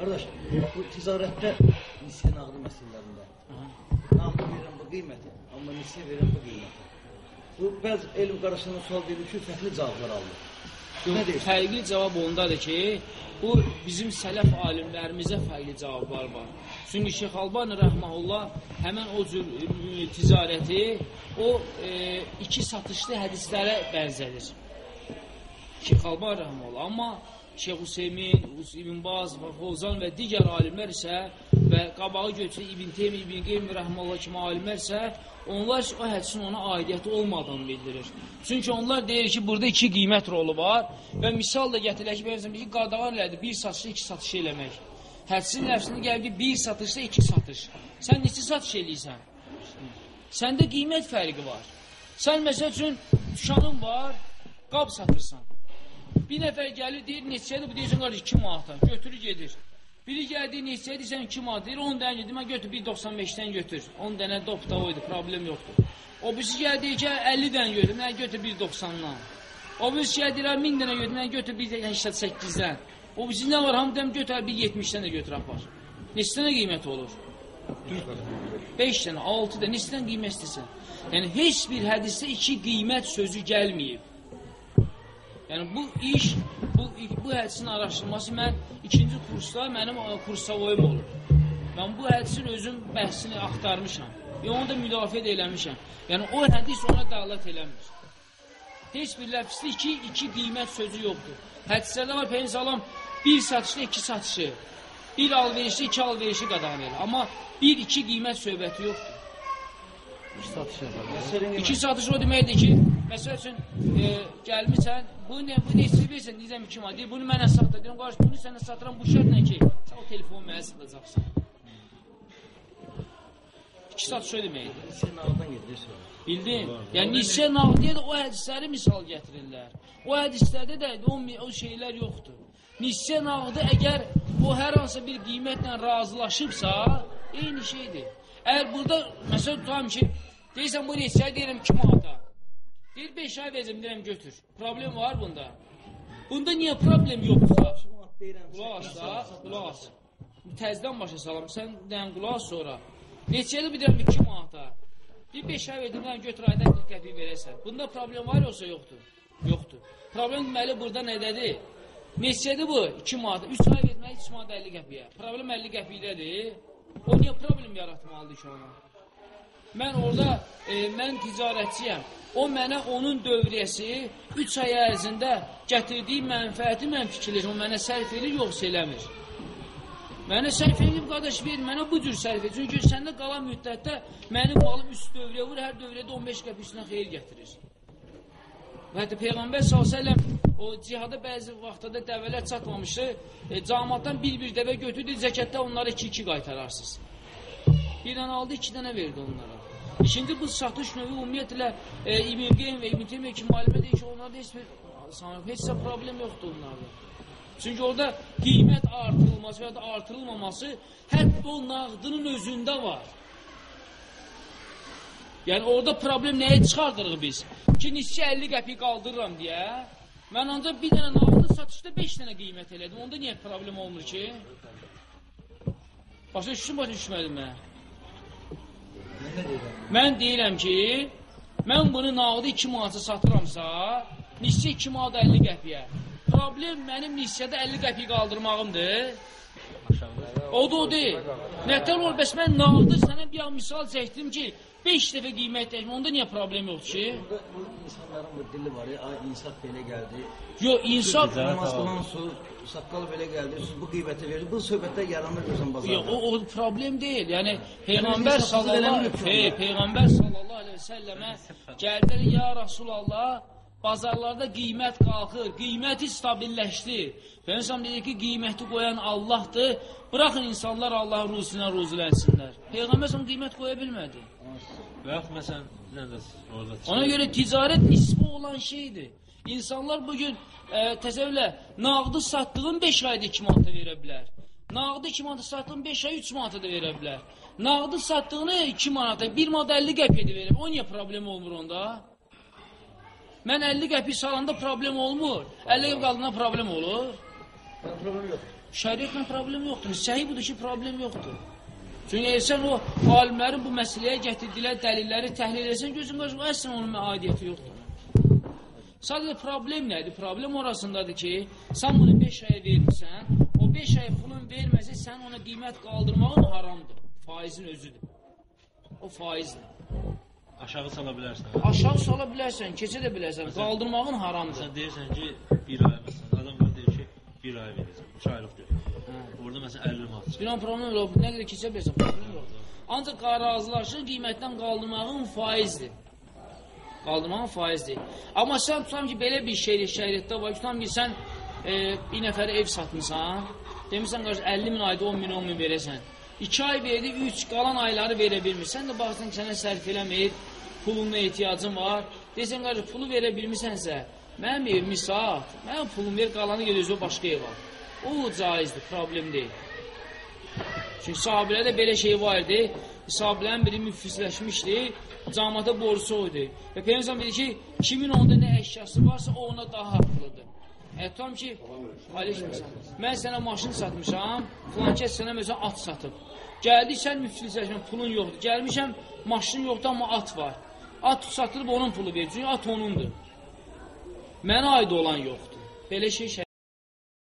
Qardaş, bu ticarətdə nisyə nağdı məsələlərində. Nağdı verirəm bu qiyməti, amma nisyə verirəm bu qiyməti. Bu bəzi elm qardaşlarına sual verir ki, fərqli cavablar alır. Nə deyirsən? Fərqli cavab ondadır ki, bu bizim sələf alimlərimizə fərqli cavablar var. Çünki Şeyx Albani rəhməhullah həmən o cür e, ticarəti o e, iki satışlı hədislərə bənzədir. Şeyx Albani rəhməhullah amma Şeyx Hüseymin, İbn Baz və Fozan və digər alimlər isə və qabağı götürü İbn Teym, İbn Qeym rəhməhullah kimi alimlər isə onlar o hədisin ona aidiyyəti olmadığını bildirir. Çünki onlar deyir ki, burada iki qiymət rolu var və misal da gətirir ki, bəzən ki, qadağan elədir bir satışda iki satış eləmək. Hədisin nəfsində gəlir ki, bir satışda iki satış. Sən neçə satış eləyirsən? Səndə qiymət fərqi var. Sən məsəl üçün dükanın var, qab satırsan. Bir nəfər gəlir deyir, neçədir bu deyirsən qardaş 2 manata, götürür gedir. Biri gəldi neçəyə deyirsən 2 manat deyir, 10 dənə gedir, mən götür 1.95-dən götür. 10 dənə dop da oydu, problem yoxdur. O birisi gəldi ki 50 dənə götür, mən götür 1.90-dan. O birisi gəlir 1000 dənə götür, mən götür 1.88-dən. O birisi nə var, hamıdan götür 1.70-dən də götür apar. Neçə dənə qiymət olur? 5 dənə, 6 dənə, neçədən qiymət istəsən? Yəni, heç bir hədisdə iki qiymət sözü gəlməyib. Yəni bu iş, bu, bu hədisin araşdırılması mən ikinci kursda mənim kursavoyum olur. Mən bu hədisin özüm bəhsini axtarmışam. Və onu da müdafiə də eləmişəm. Yəni o hədis ona dəlalət eləmir. Heç bir ləfsdə iki, iki qiymət sözü yoxdur. Hədislərdə var Peyğəmbər bir satışda iki satışı, bir alverişli iki alverişli qadağan edir. Amma bir iki qiymət söhbəti yoxdur. İki satış o deməkdir ki, məsəl üçün e, gəlmirsən, bu nə, bu neçə versən, deyirəm 2 manat, deyir, bunu mənə sat da, deyirəm, qardaş, bunu sənə satıram bu şərtlə ki, sən o telefonu mənə satacaqsan. İki satış o deməkdir. Sən ağdan gedir sonra. Bildin? Yəni nisyə nağdiyə də o hədisləri misal gətirirlər. O hədislərdə də o, o şeylər yoxdur. Nisyə nağdı əgər o hər hansı bir qiymətlə razılaşıbsa, eyni şeydir. Əgər burada, məsəl tutam ki, deyirsən bu neçə deyirəm 2 manata. Deyir 5 ay verəcəm, deyirəm götür. Problem var bunda. Bunda niyə problem yoxdursa? Qulaq as da, qulaq as. Təzdən başa salam, sən deyən qulaq as sonra. Neçədir bir deyirəm 2 manata. Bir 5 ay verdim, mən götür ayda 40 qəpik verəsən. Bunda problem var yoxsa yoxdur? Yoxdur. Problem deməli burada nədədir? Neçədir bu? 2 manata. 3 ay vermək 3 manat 50 qəpiyə. Problem 50 qəpikdədir. O niyə problem yaratmalıdır ki ona? Mən orada, e, mən ticarətçiyəm. O mənə onun dövriyyəsi 3 ay ərzində gətirdiyi mənfəəti mən fikirləşim. O mənə sərf edir, yoxsa eləmir. Mənə sərf edib, qardaş, ver, mənə bu cür sərf edir. Çünki səndə qalan müddətdə mənim malım üst dövrəyə vur, hər dövrədə 15 qəpik üstünə xeyir gətirir. Və hətta Peyğəmbər s.ə.v o cihada bəzi vaxtlarda dəvələr çatmamışdı. E, cəmatdan bir-bir dəvə götürdü, zəkətdə onları iki-iki qaytararsınız. Bir dənə aldı, iki dənə verdi onlara. İkinci bu satış növü ümumiyyətlə e, İbn Qeym və İbn Teymiyyə kimi alimə deyir ki, onlarda heç bir heç bir problem yoxdur onlarda. Çünki orada qiymət artırılması və ya da artırılmaması hətta o nağdının özündə var. Yəni orada problem nəyə çıxardırıq biz? Ki, nisçə 50 qəpik qaldırıram deyə. Mən ancaq bir dənə nağdı satışda 5 dənə qiymət elədim. Onda niyə problem olmur ki? Başa düşdün, başa düşmədim mən. Mən deyirəm ki, mən bunu nağdı 2 manata satıramsa, nisçə 2 manat 50 qəpiyə. Problem mənim nisçədə 50 qəpik qaldırmağımdır. O da o deyil. Nətər ol, bəs mən nağdı sənə bir misal çəkdim ki, 5 dəfə qiymət dəyişmə, onda niyə problem yoxdur ki? Bu insanların bu dili var ya, insaf belə gəldi. Yox, insaf... Namaz qılan su, saqqal belə gəldi, siz bu qiyməti verir. Bu söhbətlər yaranır gözən bazarda. Yox, o, o problem deyil. Yəni Peyğəmbər sallallahu problem. hey, Peyğəmbər sallallahu əleyhi və səlləmə gəldilər ya Rasulullah Bazarlarda qiymət qalxır, qiyməti stabilləşdi. Peyğəmbər dedi ki, qiyməti qoyan Allahdır. Buraxın insanlar Allahın ruzusuna ruzulənsinlər. Peyğəmbər sən qiymət qoya bilmədi. Və yaxud məsələn, orada Ona görə ticarət nisbi olan şeydir. İnsanlar bugün e, təsəvvürlə nağdı satdığın 5 ayda 2 manata verə bilər. Nağdı 2 manata satdığın 5 ay 3 manata da verə bilər. Nağdı satdığını 2 manata, 1 manata 50 qəpiyə də verə bilər. O niyə problem olmur onda? Mən 50 qəpik salanda problem olmur. 50 qəpik qaldığında problem olur. Yəni problem yoxdur. Şəriətlə problem yoxdur. Səhih budur ki, problem yoxdur. Çünki sən o alimlərin bu məsələyə gətirdilər dəlilləri təhlil etsən, gözün qarşısında əslən onun aidiyyəti yoxdur. Sadəcə problem nədir? Problem orasındadır ki, sən bunu 5 aya vermirsən, o 5 aya pulun verməsə, sən ona qiymət qaldırmağın haramdır. Faizin özüdür. O faizdir. Aşağı sala bilərsən. Aşağı sala bilərsən, keçə də bilərsən, qaldırmağın haramdır. Sən deyirsən ki, bir ay məsələn, adam deyir ki, bir ay verəcəm, 3 aylıq deyir. Orada məsələn 50 manat. Bir an problem yox, nə qədər keçə bilərsən, problem yox. Ancaq qarazılaşın qiymətdən qaldırmağın faizdir. Qaldırmağın faizdir. Amma sən tutam ki, belə bir şey şəriətdə var, tutam ki, sən e, bir nəfərə ev satmısan, demirsən qarşı 50 min ayda 10 min 10 min verəsən. 2 ay verdi, 3 qalan ayları verə bilmirsən də baxsan sənə sərf eləməyir, puluna ehtiyacın var. Desən qarşı pulu verə bilmirsənsə, mənim evimi sat, mənim pulum ver, qalanı ged özü başqa ev al. O caizdir, problem deyil. Çünki sahabilərdə belə şey var idi. Sahabilərin biri müflisləşmişdi, camata borcu idi. Və Peyğəmbər dedi ki, kimin onda nə əşyası varsa, o ona daha haqlıdır. Tam ki, aleykümselam. Mən sənə maşın satmışam, filan kəs sənə məsələn at satıb. Gəldi sən müflisləşmə, pulun yoxdur. Gəlmişəm, maşın yoxdur, amma at var. At satılıb onun pulu verir. Çünki at onundur. Mənə aid olan yoxdur. Belə şey şəriət